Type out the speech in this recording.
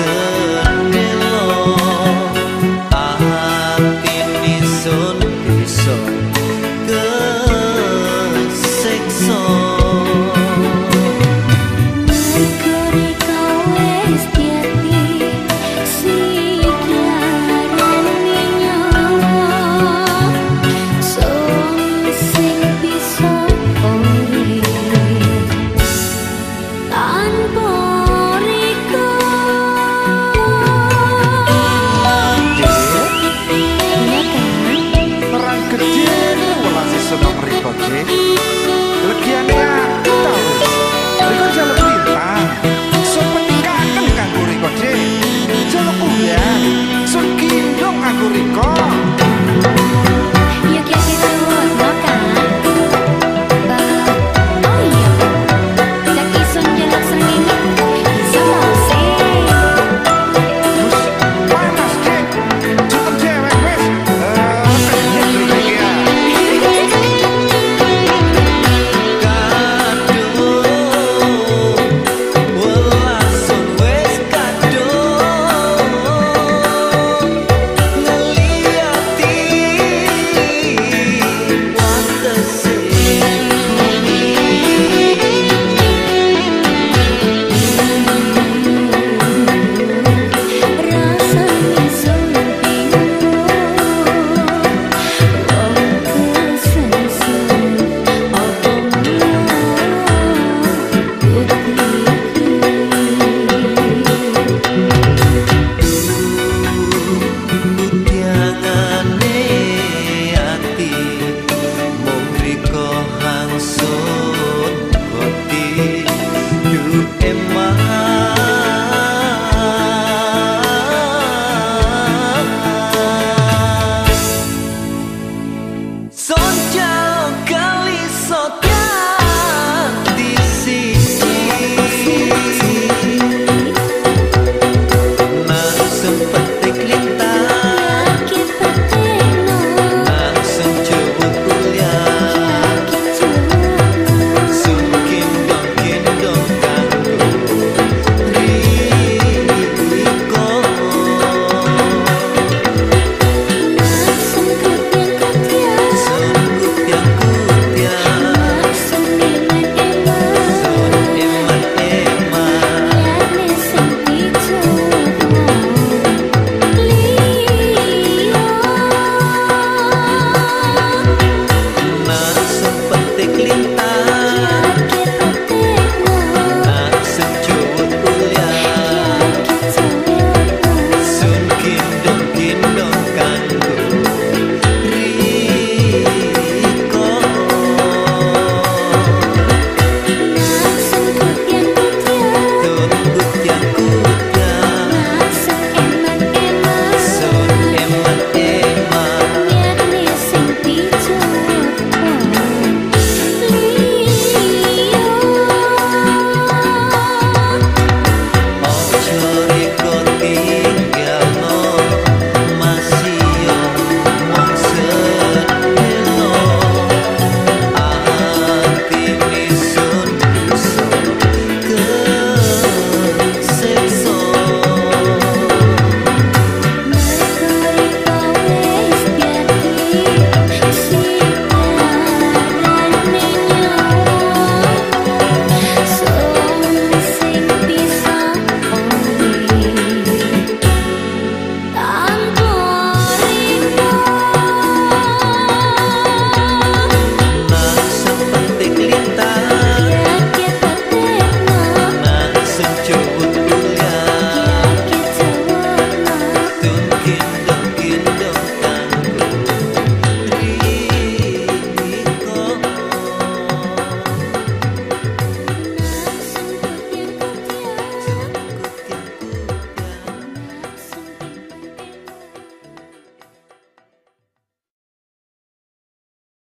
senang